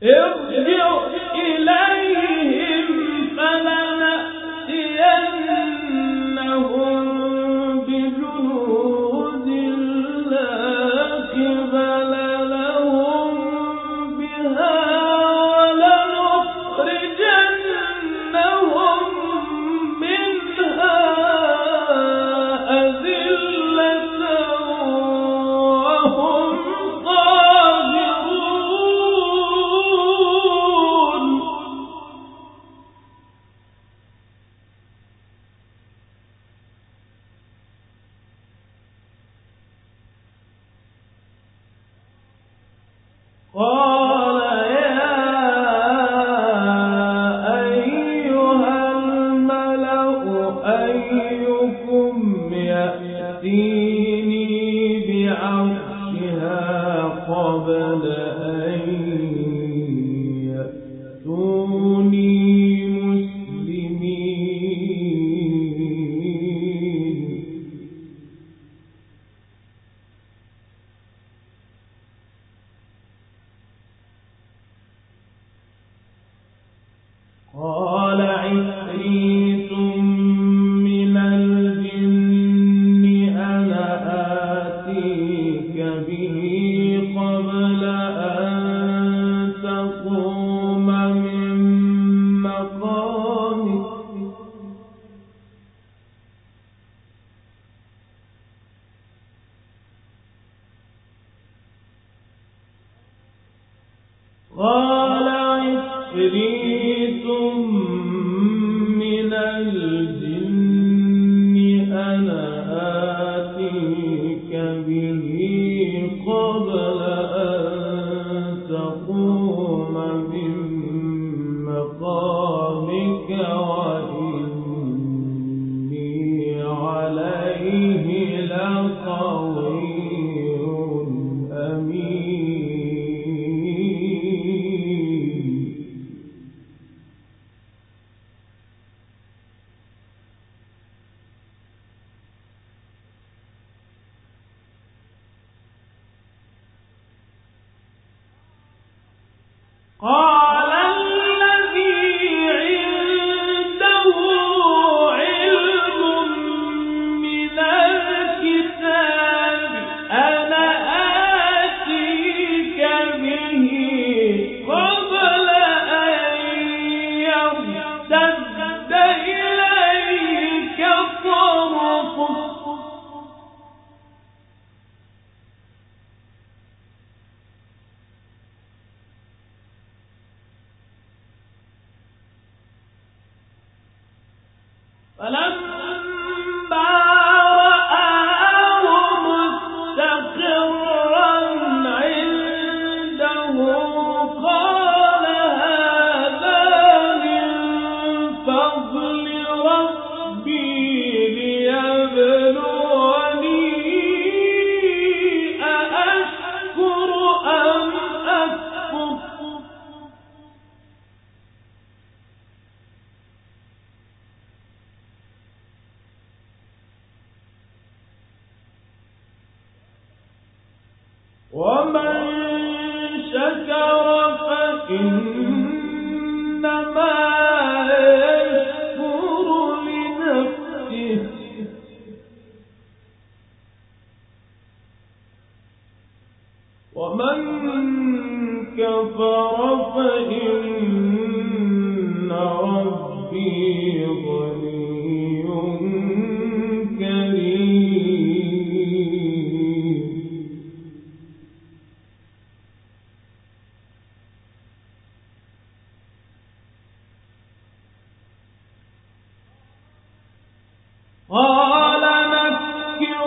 فلما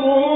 جاء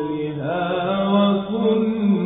قولها وكن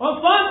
الله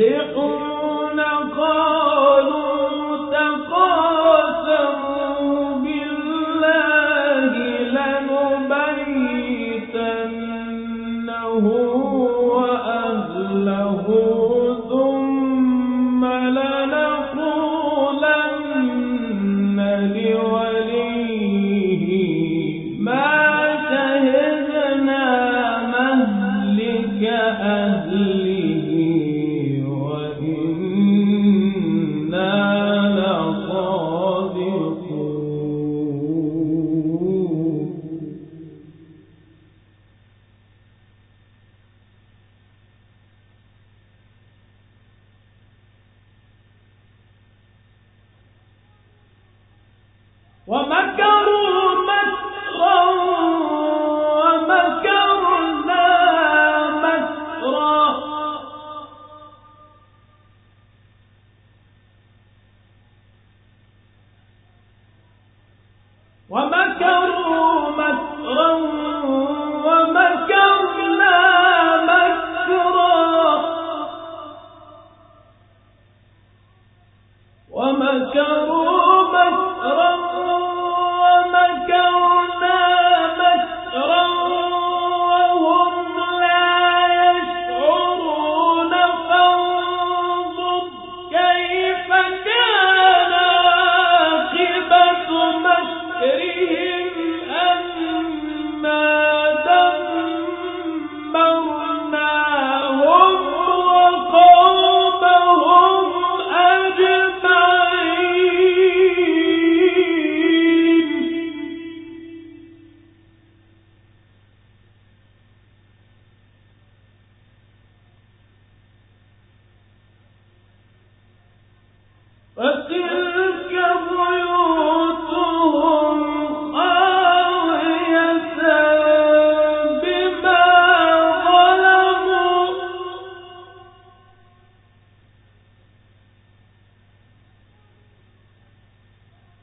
لأولي مكرا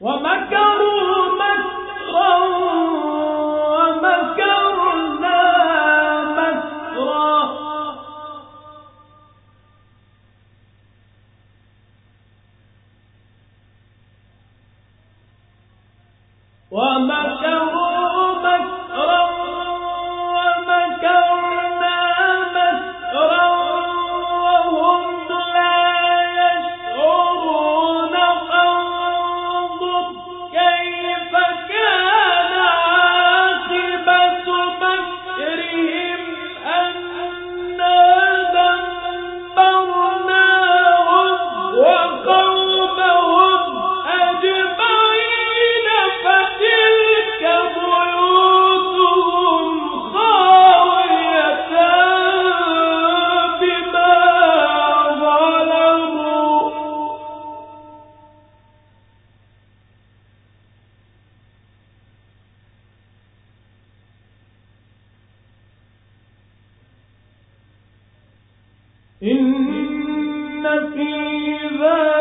فتلك إن في ذلك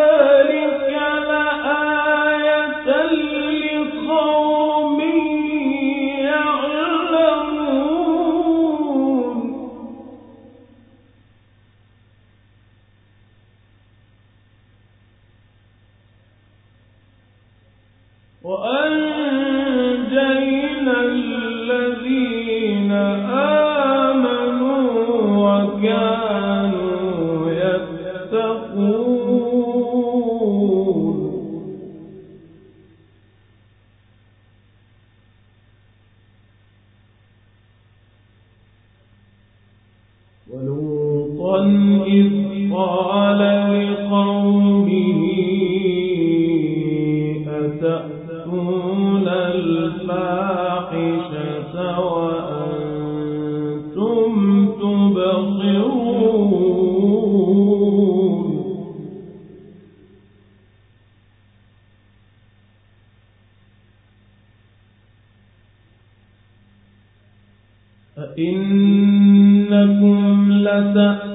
لتأتون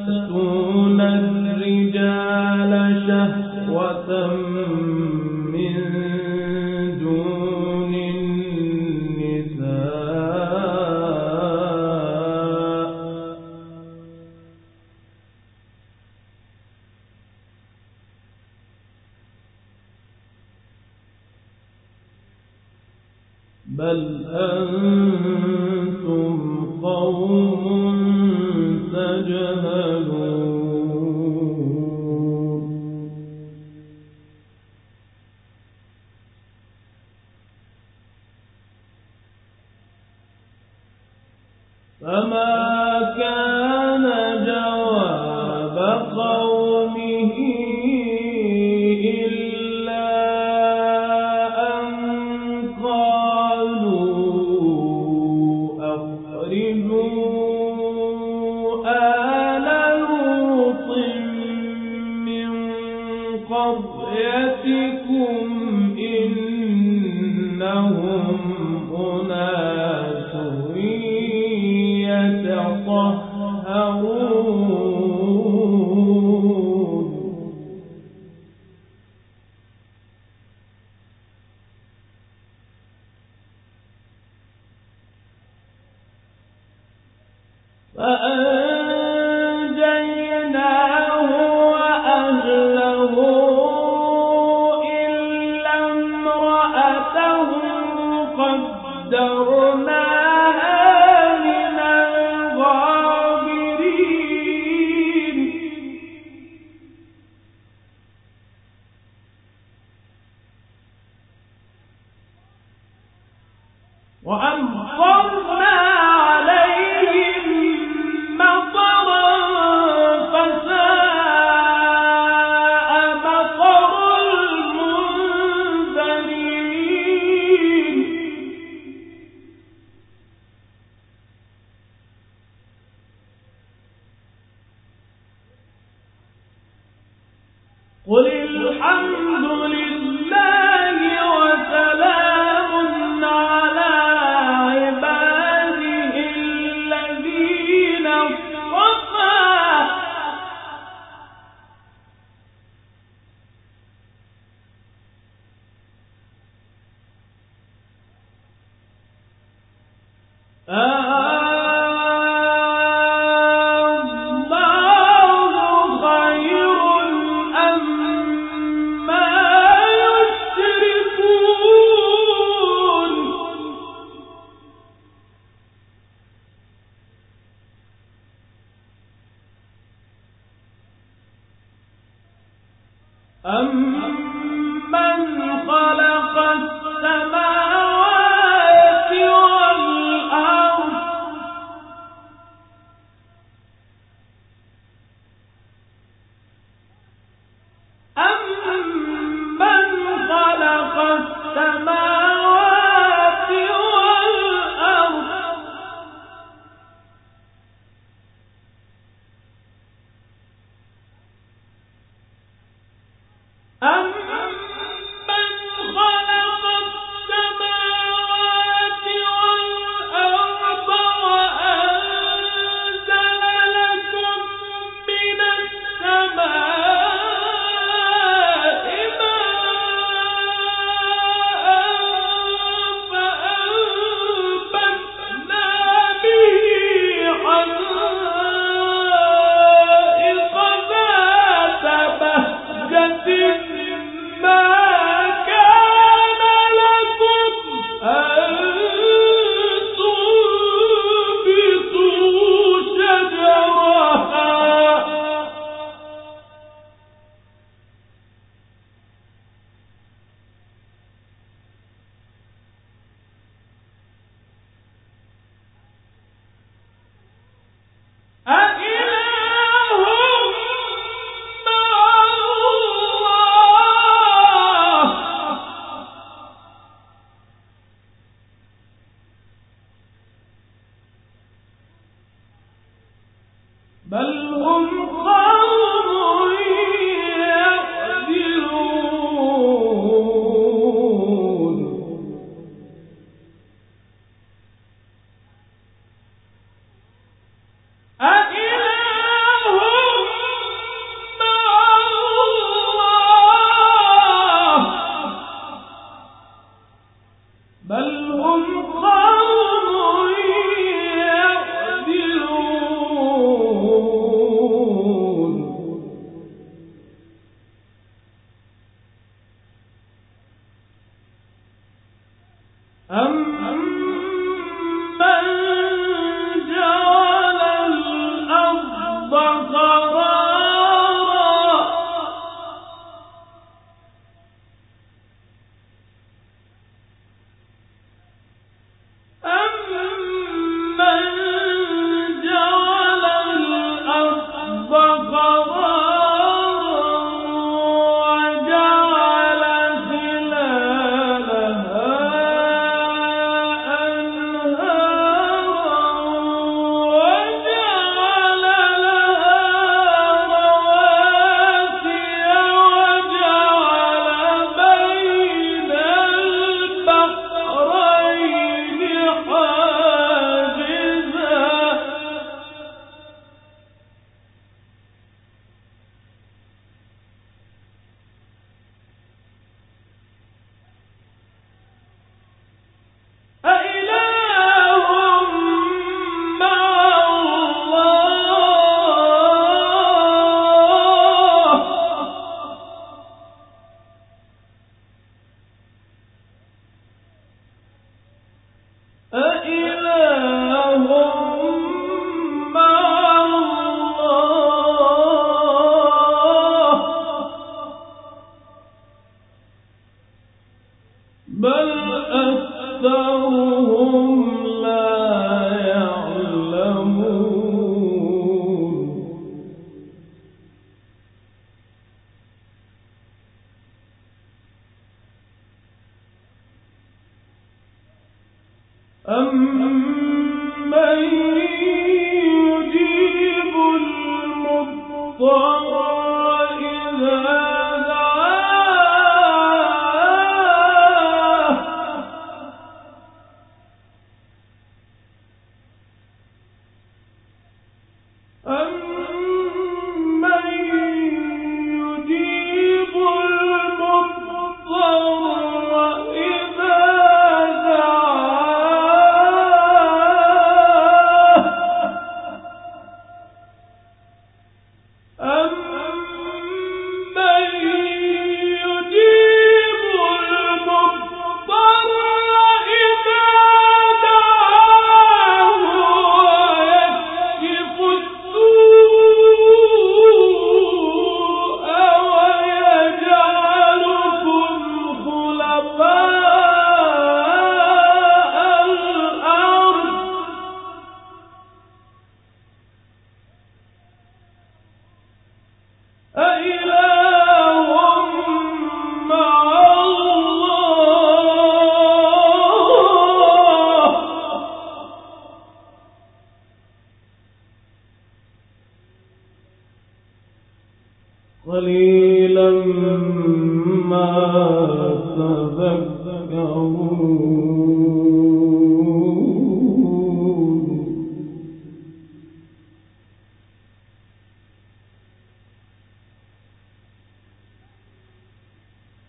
أئن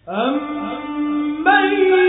أإله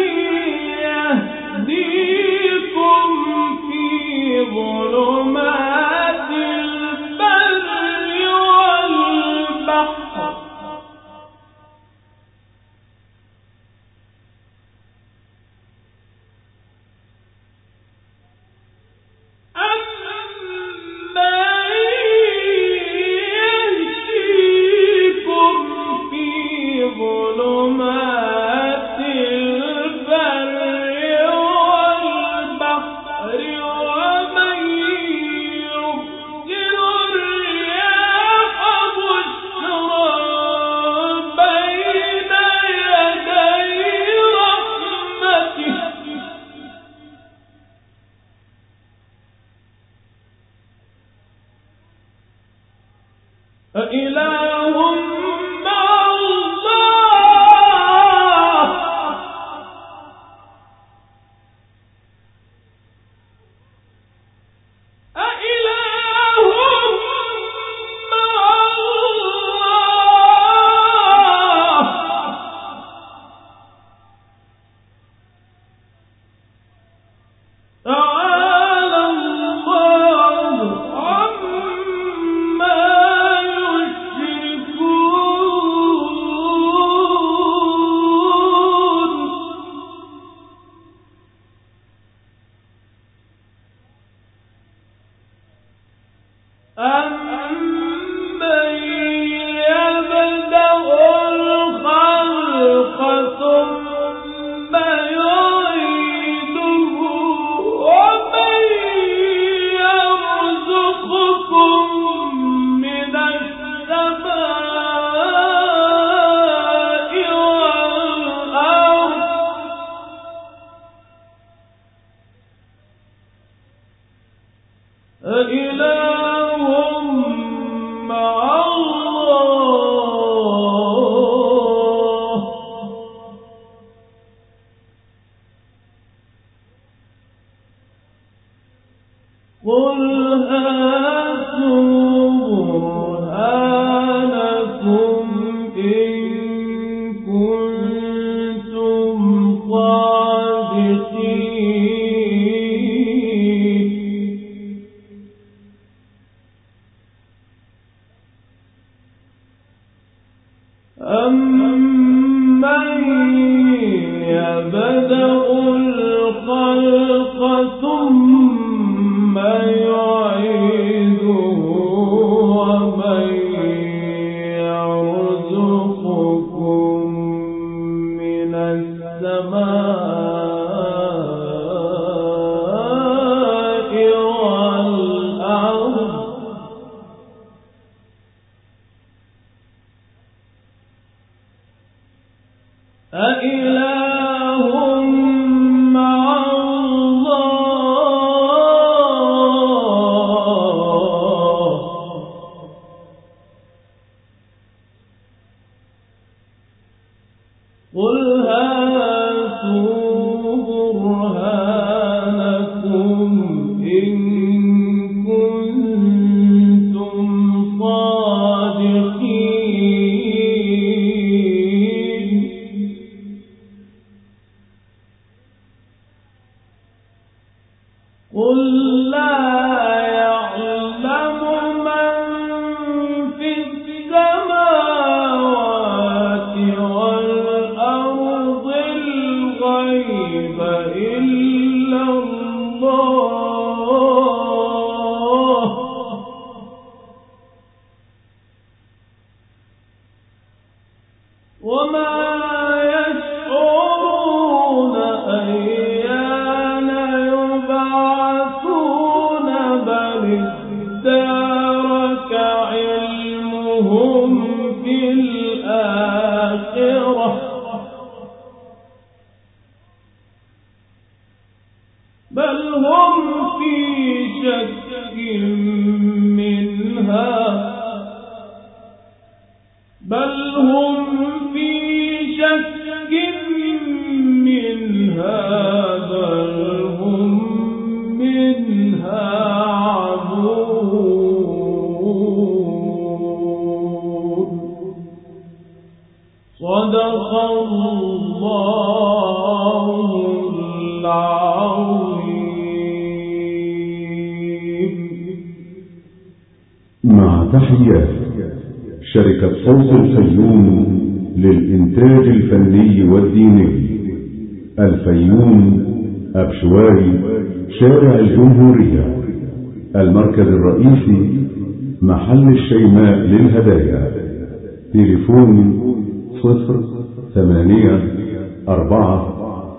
تحيات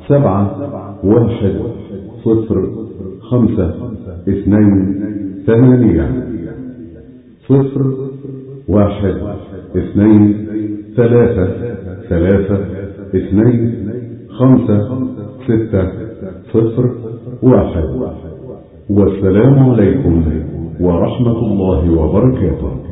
سبعة واحد صفر خمسة اثنين ثمانية. صفر واحد اثنين ثلاثة ثلاثة اثنين خمسة ستة صفر واحد. والسلام عليكم ورحمة الله وبركاته.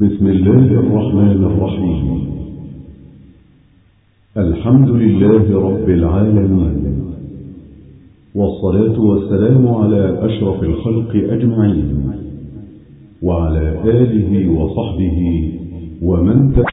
بسم الله الرحمن الرحيم. الحمد لله رب العالمين. والصلاة والسلام على أشرف الخلق أجمعين. وعلى آله وصحبه ومن تبعه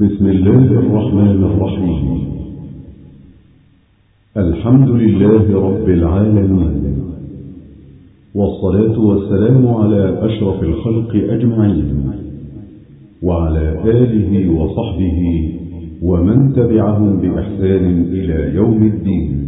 بسم الله الرحمن الرحيم. الحمد لله رب العالمين. والصلاة والسلام على أشرف الخلق أجمعين. وعلى آله وصحبه ومن تبعهم بإحسان إلى يوم الدين.